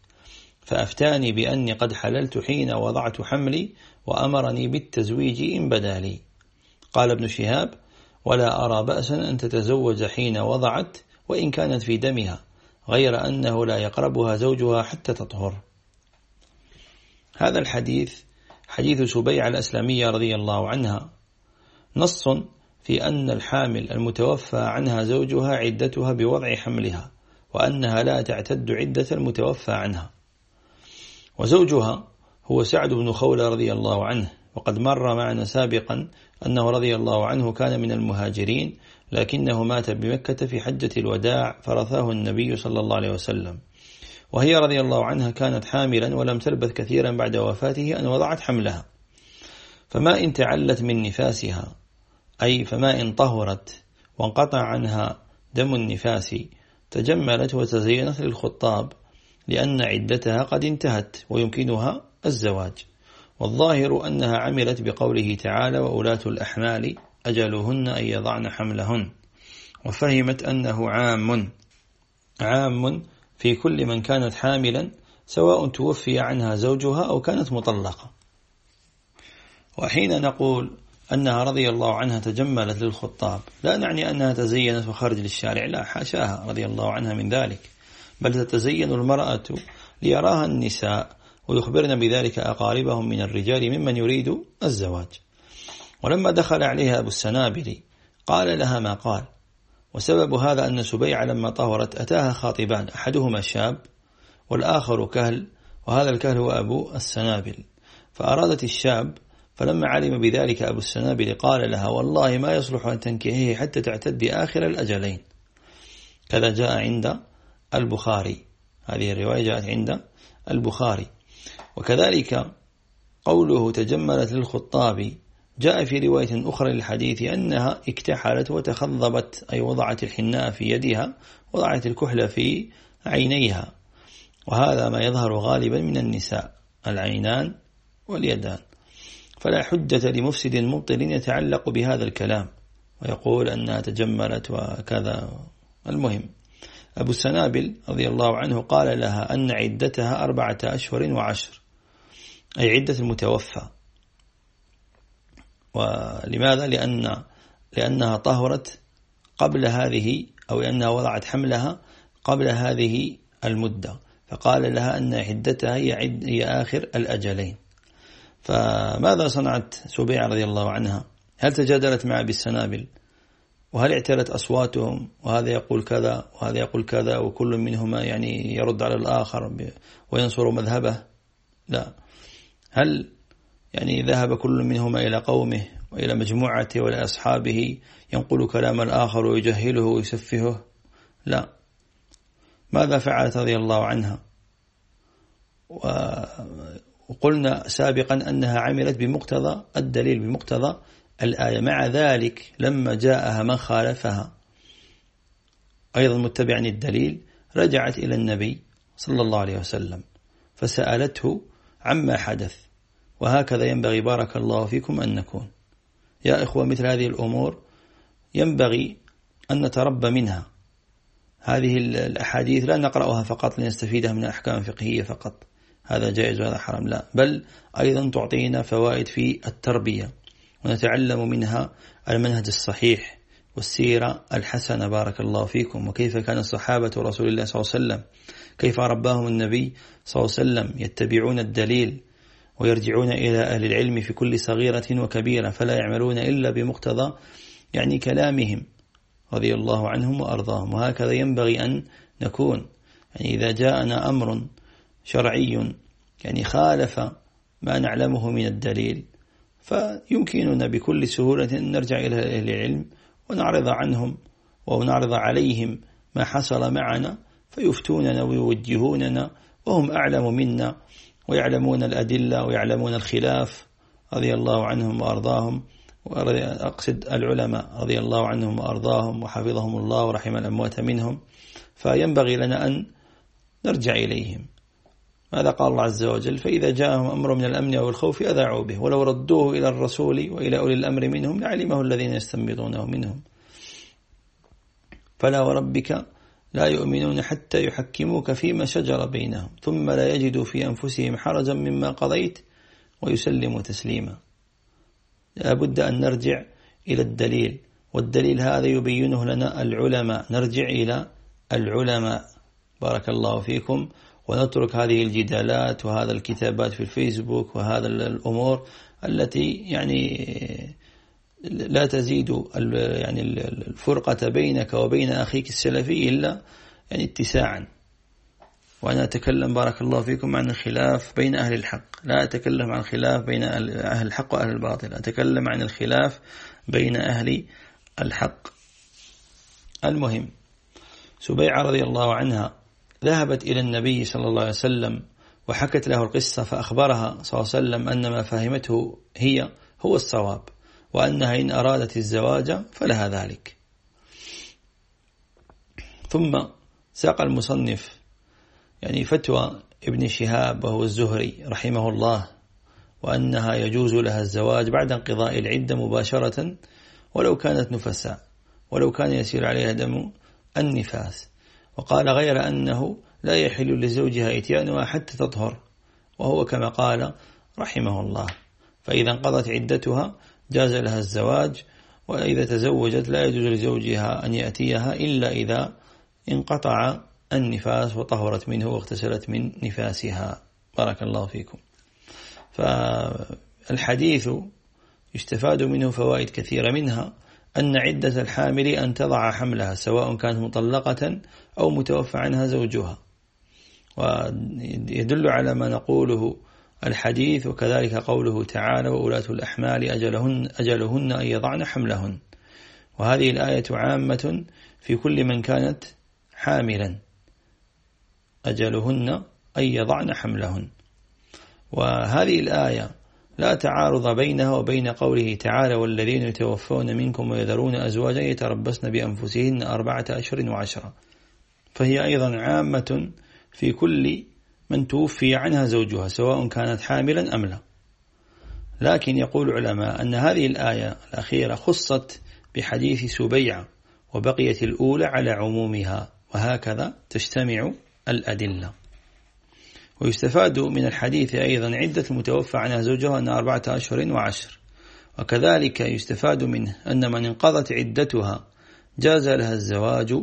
فأفتاني بأني قد حللت حين وضعت حملي وأمرني بالتزويج إن بدا لي. قال ابن شهاب ولا أرى بأسا أن تتزوج حين وضعت وإن كانت في دمها غير أنه لا يقربها زوجها حتى تطهر. هذا الحديث حديث سبيع الأسلامية رضي الله عنها. نص في أن الحامل المتوفى عنها زوجها عدتها بوضع حملها وأنها لا تعتد عدة المتوفى عنها. وزوجها هو سعد بن خولة رضي الله عنه وقد مر معنا سابقا أنه رضي الله عنه كان من المهاجرين لكنه مات بمكة في حجة الوداع فرثاه النبي صلى الله عليه وسلم. وهي رضي الله عنها كانت حاملا ولم تلبث كثيرا بعد وفاته أن وضعت حملها. فما إن تعلت من نفاسها أي فما إن طهرت وانقطع عنها دم النفاس تجملت وتزينت للخطاب لأن عدتها قد انتهت ويمكنها الزواج. والظاهر أنها عملت بقوله تعالى وأولاة الأحمال أجلهن أن يضعن حملهن وفهمت أنه عام عام في كل من كانت حاملا سواء توفي عنها زوجها أو كانت مطلقة. وحين نقول أنها رضي الله عنها تجملت للخطاب لا نعني أنها تزينت وخرج للشارع لا حاشاها رضي الله عنها من ذلك بل تتزين المرأة ليراها النساء ويخبرن بذلك أقاربهم من الرجال ممن يريد الزواج. ولما دخل عليها أبو السنابل قال لها ما قال. وسبب هذا أن سبيع لما طهرت أتاها خاطبان أحدهما شاب والآخر كهل وهذا الكهل هو أبو السنابل. فأرادت الشاب فلما علم بذلك أبو السنابل قال لها والله ما يصلح أن تنكهيه حتى تعتدي آخر الأجلين. كذا جاء عند البخاري. هذه الرواية جاءت عند البخاري. وكذلك قوله تجملت للخطاب جاء في رواية أخرى للحديث أنها اكتحلت وتخضبت أي وضعت الحناء في يدها وضعت الكحل في عينيها. وهذا ما يظهر غالبا من النساء العينان واليدان. فلا حجة لمفسد مبطل يتعلق بهذا الكلام. ويقول أنها تجملت وكذا. المهم أبو السنابل رضي الله عنه قال لها أن عدتها أربعة أشهر وعشر. أي عدة المتوفى. ولماذا؟ لأن لأنها طهرت قبل هذه أو لأنها وضعت حملها قبل هذه المدة. فقال لها أن عدتها هي, عد هي آخر الأجلين. فماذا صنعت سبيع رضي الله عنها؟ هل تجادلت مع أبي السنابل؟ وهل اعتلت أصواتهم؟ وهذا يقول كذا وهذا يقول كذا وكل منهما يعني يرد على الآخر وينصر مذهبه؟ لا. هل يعني ذهب كل منهما إلى قومه وإلى مجموعته وإلى أصحابه ينقل كلام الآخر ويجهله ويسفهه؟، لا. ماذا فعلت رضي الله عنها وقلنا سابقا أنها عملت بمقتضى الدليل بمقتضى الآية مع ذلك لما جاءها من خالفها أيضا متبعا الدليل رجعت إلى النبي صلى الله عليه وسلم فسألته عما حدث. وهكذا ينبغي بارك الله فيكم أن نكون. يا إخوة مثل هذه الأمور ينبغي أن نتربى منها. هذه الأحاديث لا نقرأها فقط لنستفيدها من الأحكام الفقهية فقط. هذا جائز وهذا حرام. لا بل أيضا تعطينا فوائد في التربية. ونتعلم منها المنهج الصحيح والسيرة الحسنة. بارك الله فيكم. وكيف كان الصحابة رسول الله صلى الله عليه وسلم كيف رباهم النبي صلى الله عليه وسلم يتبعون الدليل ويرجعون إلى أهل العلم في كل صغيرة وكبيرة فلا يعملون إلا بمقتضى يعني كلامهم رضي الله عنهم وأرضاهم. وهكذا ينبغي أن نكون. يعني إذا جاءنا أمر شرعي يعني خالف ما نعلمه من الدليل فيمكننا بكل سهولة أن نرجع إلى أهل العلم ونعرض عنهم ونعرض عليهم ما حصل معنا فيفتوننا ويوجهوننا وهم أعلم منا ويعلمون الأدلة ويعلمون الخلاف رضي الله عنهم وأرضاهم أقصد العلماء رضي الله عنهم وأرضاهم وحفظهم الله ورحم الأموات منهم فينبغي لنا أن نرجع إليهم. ماذا قال الله عز وجل؟ فإذا جاءهم أمر من الأمن أو الخوف أذاعوا به ولو ردوه إلى الرسول وإلى أولي الأمر منهم لعلمه الذين يستنبطونه منهم. فلا وربك لا يؤمنون حتى يحكموك فيما شجر بينهم ثم لا يجدوا في أنفسهم حرجا مما قضيت ويسلموا تسليما. لا بد أن نرجع إلى الدليل والدليل هذا يبينه لنا العلماء. نرجع إلى العلماء. بارك الله فيكم. ونترك هذه الجدالات وهذا الكتابات في الفيسبوك وهذا الأمور التي يعني لا تزيد يعني الفرقة بينك وبين أخيك السلفي إلا يعني اتساعا. وأنا أتكلم بارك الله فيكم عن الخلاف بين أهل الحق. لا أتكلم عن الخلاف بين أهل الحق وأهل الباطل. أتكلم عن الخلاف بين أهل الحق. المهم سبيعة رضي الله عنها ذهبت إلى النبي صلى الله عليه وسلم وحكت له القصة فأخبرها صلى الله عليه وسلم أن ما فهمته هي هو الصواب. وأنها إن أرادت الزواج فلها ذلك. ثم ساق المصنف يعني فتوى ابن شهاب وهو الزهري رحمه الله وأنها يجوز لها الزواج بعد انقضاء العدة مباشرة ولو كانت نفساء ولو كان يسير عليها دم النفاس. وقال غير أنه لا يحل لزوجها إتيانها حتى تطهر وهو كما قال رحمه الله. فإذا انقضت عدتها جاز لها الزواج وإذا تزوجت لا يجوز لزوجها أن يأتيها إلا إذا انقطع النفاس وطهرت منه واغتسلت من نفاسها. بارك الله فيكم. فالحديث يستفاد منه فوائد كثيرة منها أن عدة الحامل أن تضع حملها سواء كانت مطلقة أو متوفى عنها زوجها. ويدل على ما نقوله الحديث وكذلك قوله تعالى وأولاة الأحمال أجلهن, أجلهن أن يضعن حملهن. وهذه الآية عامة في كل من كانت حاملا. أجلهن أن يضعن حملهن. وهذه الآية لا تعارض بينها وبين قوله تعالى والذين يتوفون منكم ويذرون أزواجا يتربصن بأنفسهن أربعة أشهر وعشرة. فهي أيضا عامة في كل من توفي عنها زوجها سواء كانت حاملا أم لا. لكن يقول العلماء أن هذه الآية الأخيرة خصت بحديث سبيعة وبقيت الأولى على عمومها وهكذا تجتمع الأدلة. ويستفاد من الحديث أيضا عدة المتوفى عنها زوجها أن أربعة أشهر وعشر. وكذلك يستفاد منه أن من انقضت عدتها جاز لها الزواج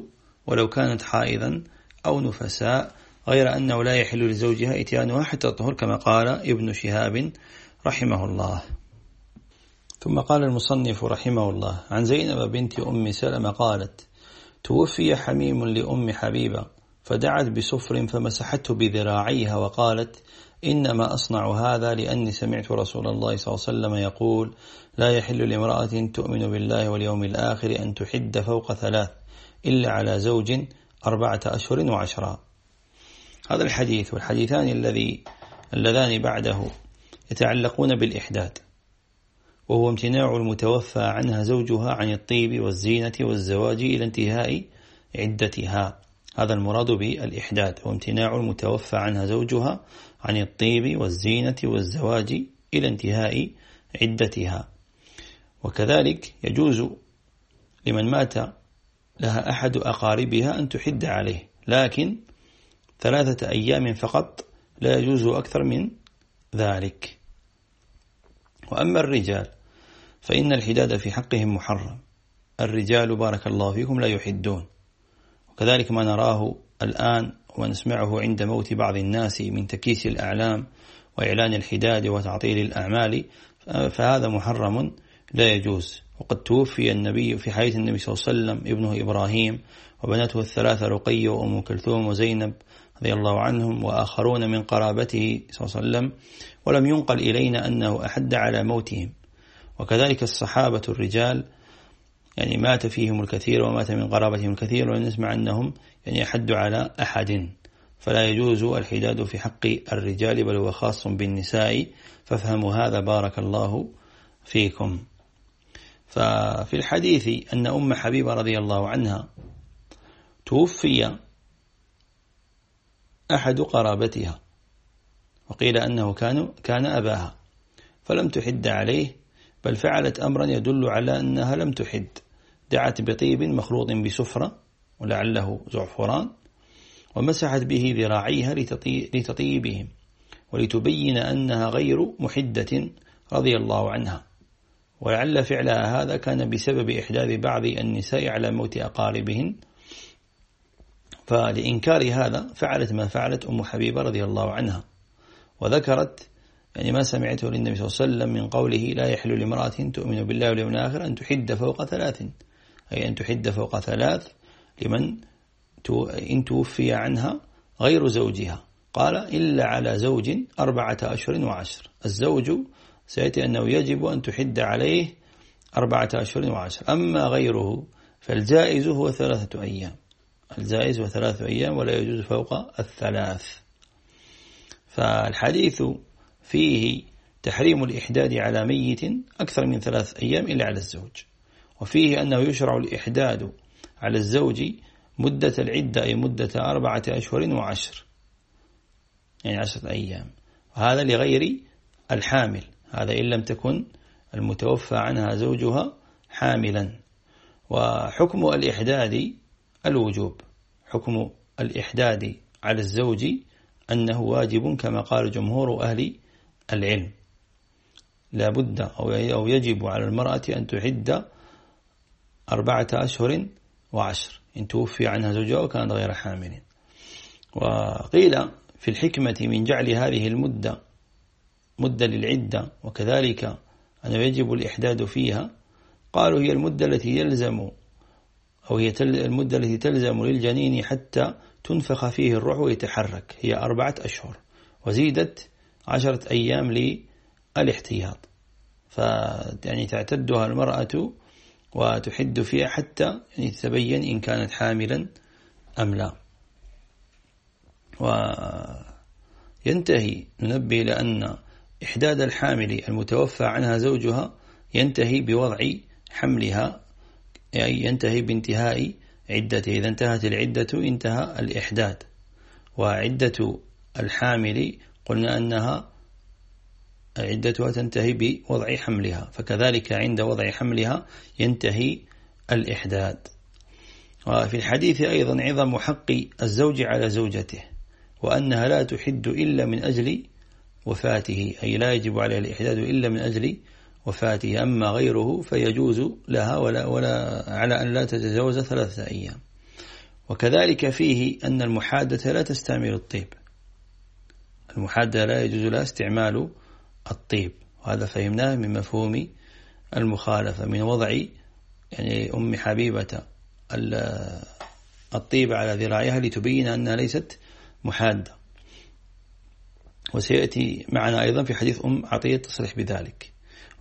ولو كانت حائضا أو نفساء غير أنه لا يحل لزوجها إتيانها حتى تطهر كما قال ابن شهاب رحمه الله. ثم قال المصنف رحمه الله عن زينب بنت أم سلمة قالت توفي حميم لأم حبيبة فدعت بصفر فمسحته بذراعيها وقالت إنما أصنع هذا لأني سمعت رسول الله صلى الله عليه وسلم يقول لا يحل لامرأة تؤمن بالله واليوم الآخر أن تحد فوق ثلاث إلا على زوج أربعة أشهر وعشرة. هذا الحديث والحديثان الذي اللذان بعده يتعلقون بالإحداد وهو امتناع المتوفى عنها زوجها عن الطيب والزينة والزواج إلى انتهاء عدتها. هذا المراد بالإحداد وامتناع المتوفى عنها زوجها عن الطيب والزينة والزواج إلى انتهاء عدتها. وكذلك يجوز لمن مات لها أحد أقاربها أن تحد عليه لكن ثلاثة أيام فقط لا يجوز أكثر من ذلك. وأما الرجال فإن الحداد في حقهم محرم. الرجال بارك الله فيكم لا يحدون. وكذلك ما نراه الآن ونسمعه عند موت بعض الناس من تكيس الأعلام وإعلان الحداد وتعطيل الأعمال فهذا محرم لا يجوز. وقد توفي النبي في حياة النبي صلى الله عليه وسلم ابنه إبراهيم وبنته الثلاثة رقية وأم كلثوم وزينب رضي الله عنهم وآخرون من قرابته صلى الله عليه وسلم ولم ينقل إلينا أنه أحد على موتهم. وكذلك الصحابة الرجال يعني مات فيهم الكثير ومات من قرابتهم الكثير ولم نسمع أنهم يعني أحدوا على أحد. فلا يجوز الحداد في حق الرجال بل هو خاص بالنساء. فافهموا هذا بارك الله فيكم. ففي الحديث أن أم حبيبة رضي الله عنها توفي أحد قرابتها وقيل أنه كان, كان أباها فلم تحد عليه بل فعلت أمرا يدل على أنها لم تحد دعت بطيب مخلوط بسفرة ولعله زعفران ومسحت به ذراعيها لتطيبهم ولتبين أنها غير محدة رضي الله عنها. ولعل فعلها هذا كان بسبب إحداث بعض النساء على موت أقاربهن فلإنكار هذا فعلت ما فعلت أم حبيبة رضي الله عنها. وذكرت يعني ما سمعته للنبي صلى الله عليه وسلم من قوله لا يحل لامرأة تؤمن بالله واليوم الآخر أن تحد فوق ثلاث. أي أن تحد فوق ثلاث لمن إن توفي عنها غير زوجها. قال إلا على زوج أربعة أشهر وعشر. الزوج سيأتي أنه يجب أن تحد عليه أربعة أشهر وعشر. أما غيره فالجائز هو ثلاثة أيام. الجائز هو ثلاثة أيام ولا يجوز فوق الثلاث. فالحديث فيه تحريم الإحداد على ميت أكثر من ثلاث أيام إلا على الزوج. وفيه أنه يشرع الإحداد على الزوج مدة العدة أي مدة أربعة أشهر وعشر. يعني عشرة أيام. وهذا لغير الحامل. هذا إن لم تكن المتوفى عنها زوجها حاملا. وحكم الإحداد الوجوب حكم الإحداد على الزوج أنه واجب كما قال جمهور أهل العلم. لا بد أو يجب على المرأة أن تحد أربعة أشهر وعشر إن توفي عنها زوجها وكانت غير حامل. وقيل في الحكمة من جعل هذه المدة مدة للعدة وكذلك أنه يجب الإحداد فيها قالوا هي المدة التي يلزم أو هي المدة التي تلزم للجنين حتى تنفخ فيه الروح ويتحرك. هي أربعة أشهر. وزيدت عشرة أيام للاحتياط. فيعني تعتدها المرأة وتحد فيها حتى يعني تتبين إن كانت حاملا أم لا. وينتهي ننبه لأن إحداد الحامل المتوفى عنها زوجها ينتهي بوضع حملها أي ينتهي بانتهاء عدته. إذا انتهت العدة انتهى الإحداد وعدة الحامل قلنا أنها عدتها تنتهي بوضع حملها. فكذلك عند وضع حملها ينتهي الإحداد وفي الحديث أيضا عظم حق الزوج على زوجته وأنها لا تحد إلا من أجل وفاته أي لا يجب عليها الإحداد إلا من أجل وفاته. أما غيره فيجوز لها ولا, ولا على أن لا تتجاوز ثلاثة أيام. وكذلك فيه أن المحادة لا تستعمل الطيب. المحادة لا يجوز لها استعمال الطيب. وهذا فهمناه من مفهوم المخالفة من وضع يعني أم حبيبة الطيب على ذراعها لتبين أنها ليست محادة. وسيأتي معنا أيضا في حديث أم عطية تصرح بذلك.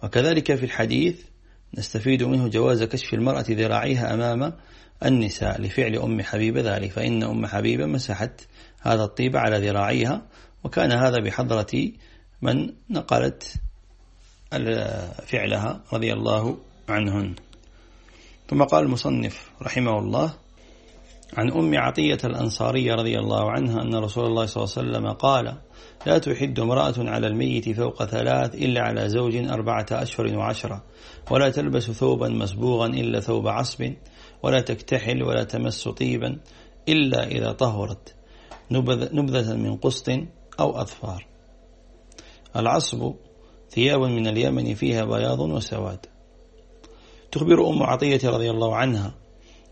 وكذلك في الحديث نستفيد منه جواز كشف المرأة ذراعيها أمام النساء لفعل أم حبيبة ذلك فإن أم حبيبة مسحت هذا الطيب على ذراعيها وكان هذا بحضرة من نقلت فعلها رضي الله عنهن. ثم قال المصنف رحمه الله عن أم عطية الأنصارية رضي الله عنها أن رسول الله صلى الله عليه وسلم قال لا تحد امرأة على الميت فوق ثلاث إلا على زوج أربعة أشهر وعشرة ولا تلبس ثوبا مسبوغا إلا ثوب عصب ولا تكتحل ولا تمس طيبا إلا إذا طهرت نبذة من قسط أو أظفار. العصب ثياب من اليمن فيها بياض وسواد. تخبر أم عطية رضي الله عنها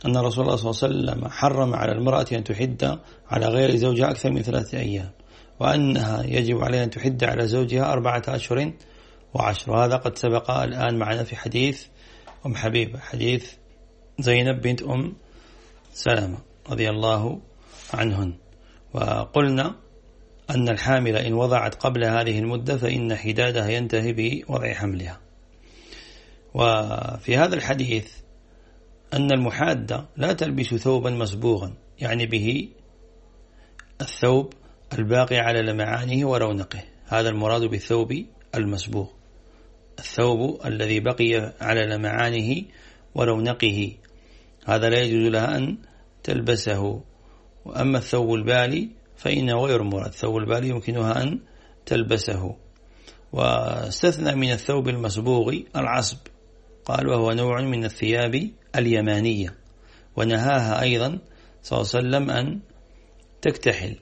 أن رسول الله صلى الله عليه وسلم حرم على المرأة أن تحد على غير زوجها أكثر من ثلاثة أيام وأنها يجب عليها أن تحد على زوجها أربعة أشهر وعشر. وهذا قد سبق الآن معنا في حديث أم حبيبة حديث زينب بنت أم سلمة رضي الله عنهن. وقلنا أن الحامل إن وضعت قبل هذه المدة فإن حدادها ينتهي بوضع حملها. وفي هذا الحديث أن المحادة لا تلبس ثوبا مسبوغا يعني به الثوب الباقي على لمعانه ورونقه. هذا المراد بالثوب المسبوغ. الثوب الذي بقي على لمعانه ورونقه. هذا لا يجوز لها أن تلبسه. وأما الثوب البالي فإنه غير مراد. الثوب البالي يمكنها أن تلبسه. واستثنى من الثوب المسبوغ العصب. قال وهو نوع من الثياب اليمانية. ونهاها أيضا صلى الله عليه وسلم أن تكتحل.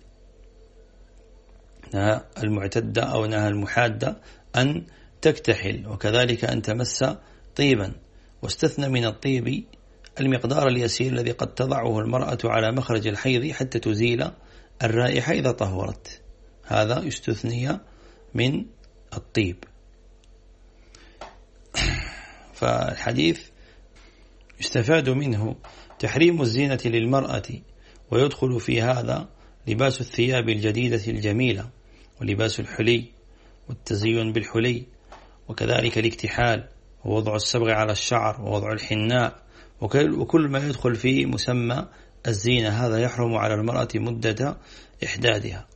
نهى المعتدة أو نهى المحادة أن تكتحل وكذلك أن تمس طيبا. واستثنى من الطيب المقدار اليسير الذي قد تضعه المرأة على مخرج الحيض حتى تزيل الرائحة إذا طهرت. هذا يستثني من الطيب. فالحديث يستفاد منه تحريم الزينة للمرأة ويدخل في هذا لباس الثياب الجديدة الجميلة ولباس الحلي والتزين بالحلي وكذلك الاكتحال ووضع الصبغ على الشعر ووضع الحناء وكل ما يدخل في مسمى الزينة هذا يحرم على المرأة مدة إحدادها.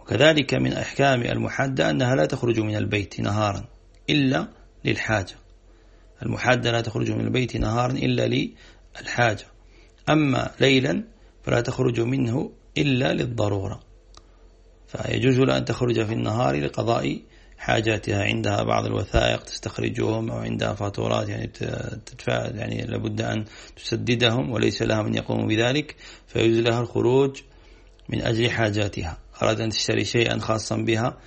وكذلك من أحكام المحادة أنها لا تخرج من البيت نهارا إلا للحاجة. المحادة لا تخرج من البيت نهارا إلا للحاجة أما ليلا فلا تخرج منه إلا للضرورة. فيجوز لها أن تخرج في النهار لقضاء حاجاتها. عندها بعض الوثائق تستخرجهم أو عندها فاتورات يعني تدفع يعني لابد أن تسددهم وليس لها من يقوم بذلك. فيجوز لها الخروج من أجل حاجاتها. أراد أن تشتري شيئا خاصا بها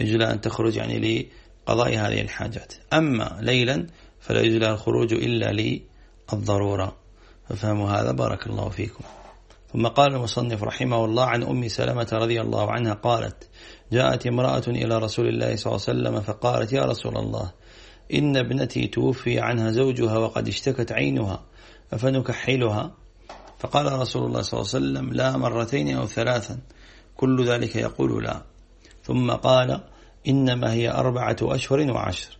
يجوز لها أن تخرج يعني لقضاء هذه الحاجات. أما ليلا فلا يجوز لها الخروج إلا للضرورة ففهموا هذا بارك الله فيكم. ثم قال المصنف رحمه الله عن أم سلمة رضي الله عنها قالت جاءت امرأة إلى رسول الله صلى الله عليه وسلم فقالت يا رسول الله إن ابنتي توفي عنها زوجها وقد اشتكت عينها أفنكحلها؟ فقال رسول الله صلى الله عليه وسلم لا مرتين أو ثلاثا. كل ذلك يقول لا. ثم قال إنما هي أربعة أشهر وعشر.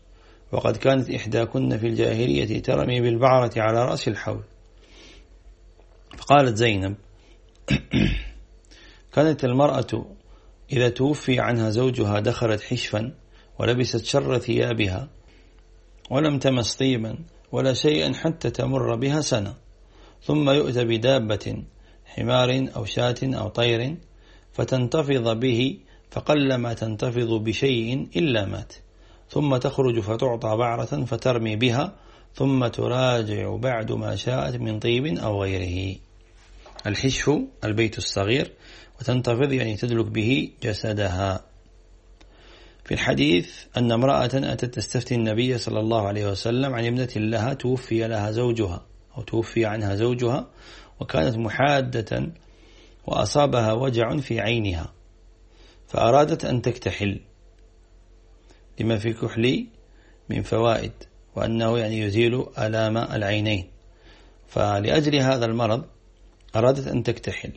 وقد كانت إحداكن في الجاهلية ترمي بالبعرة على رأس الحول. فقالت زينب (clears throat) كانت المرأة إذا توفي عنها زوجها دخلت حشفا ولبست شر ثيابها ولم تمس طيبا ولا شيئا حتى تمر بها سنة. ثم يؤتى بدابة حمار أو شاة أو طير فتنتفض به فقلما تنتفض بشيء إلا مات. ثم تخرج فتعطى بعرة فترمي بها ثم تراجع بعد ما شاءت من طيب أو غيره. الحشف البيت الصغير وتنتفض يعني تدلك به جسدها. في الحديث أن امرأة أتت تستفتي النبي صلى الله عليه وسلم عن ابنة لها توفي لها زوجها أو توفي عنها زوجها وكانت محادة وأصابها وجع في عينها فأرادت أن تكتحل. لما في كحلي من فوائد وأنه يعني يزيل ألام العينين. فلأجل هذا المرض أرادت أن تكتحل.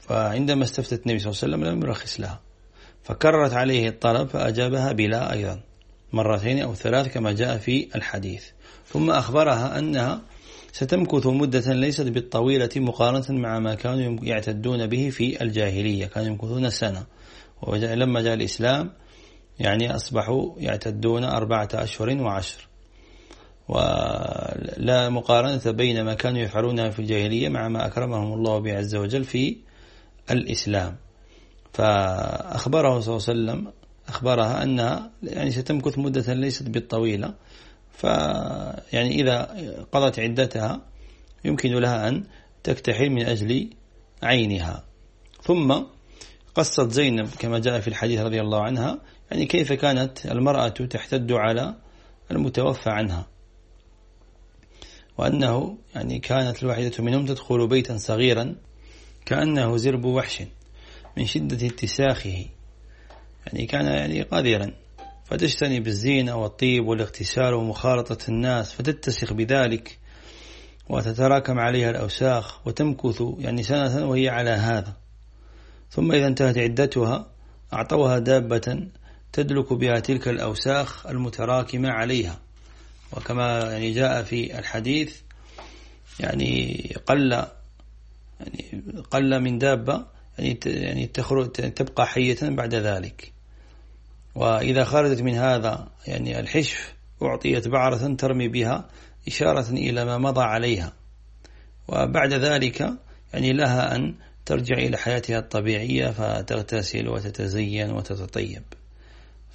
فعندما استفتت النبي صلى الله عليه وسلم لم يرخص لها. فكررت عليه الطلب فأجابها بلا أيضا مرتين أو ثلاث كما جاء في الحديث. ثم أخبرها أنها ستمكث مدة ليست بالطويلة مقارنة مع ما كانوا يعتدون به في الجاهلية. كانوا يمكثون سنة. ولما جاء الإسلام يعني أصبحوا يعتدون أربعة أشهر وعشر. ولا مقارنة بين ما كانوا يفعلونه في الجاهلية مع ما أكرمهم الله به عز وجل في الإسلام. فأخبره صلى الله عليه وسلم أخبرها أنها يعني ستمكث مدة ليست بالطويلة. فيعني إذا قضت عدتها يمكن لها أن تكتحل من أجل عينها. ثم قصت زينب كما جاء في الحديث رضي الله عنها يعني كيف كانت المرأة تحتد على المتوفى عنها؟ وأنه يعني كانت الواحدة منهم تدخل بيتا صغيرا كأنه زرب وحش من شدة اتساخه. يعني كان يعني قادرا فتجتني بالزينة والطيب والاغتسال ومخالطة الناس فتتسخ بذلك وتتراكم عليها الأوساخ وتمكث يعني سنة وهي على هذا. ثم إذا انتهت عدتها أعطوها دابة تدلك بها تلك الأوساخ المتراكمة عليها. وكما يعني جاء في الحديث يعني قل يعني قل من دابة يعني يعني تبقى حية بعد ذلك. وإذا خرجت من هذا يعني الحشف أعطيت بعرة ترمي بها إشارة إلى ما مضى عليها. وبعد ذلك يعني لها أن ترجع إلى حياتها الطبيعية فتغتسل وتتزين وتتطيب.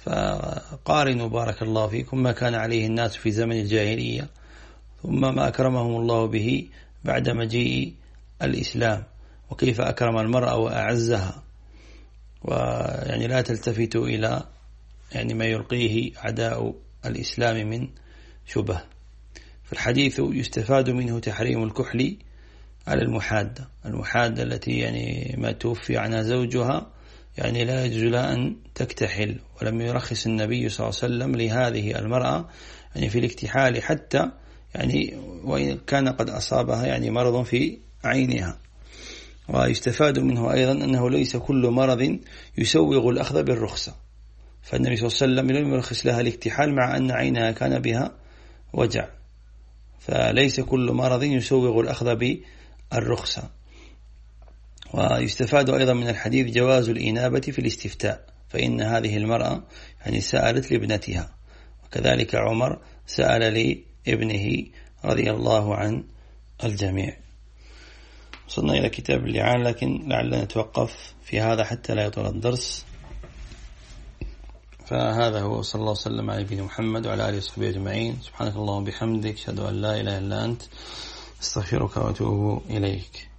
فقارنوا بارك الله فيكم ما كان عليه الناس في زمن الجاهلية ثم ما أكرمهم الله به بعد مجيء الإسلام وكيف أكرم المرأة وأعزها. ويعني لا تلتفتوا إلى يعني ما يلقيه أعداء الإسلام من شبه. فالحديث يستفاد منه تحريم الكحل على المحادة المحادة التي يعني ما توفي عنها زوجها يعني لا يجوز لها أن تكتحل ولم يرخص النبي صلى الله عليه وسلم لهذه المرأة يعني في الاكتحال حتى يعني وإن كان قد أصابها يعني مرض في عينها. ويستفاد منه أيضا أنه ليس كل مرض يسوغ الأخذ بالرخصة. فالنبي صلى الله عليه وسلم لم يرخص لها الاكتحال مع أن عينها كان بها وجع. فليس كل مرض يسوغ الأخذ بالرخصة. ويستفاد أيضا من الحديث جواز الإنابة في الاستفتاء فإن هذه المرأة يعني سألت لابنتها. وكذلك عمر سأل لابنه رضي الله عن الجميع. وصلنا إلى كتاب اللعان لكن لعلنا نتوقف في هذا حتى لا يطول الدرس. فهذا هو صلى الله وسلم على نبينا محمد وعلى آله وصحبه أجمعين. سبحانك اللهم وبحمدك أشهد أن لا إله إلا أنت أستغفرك وأتوب إليك.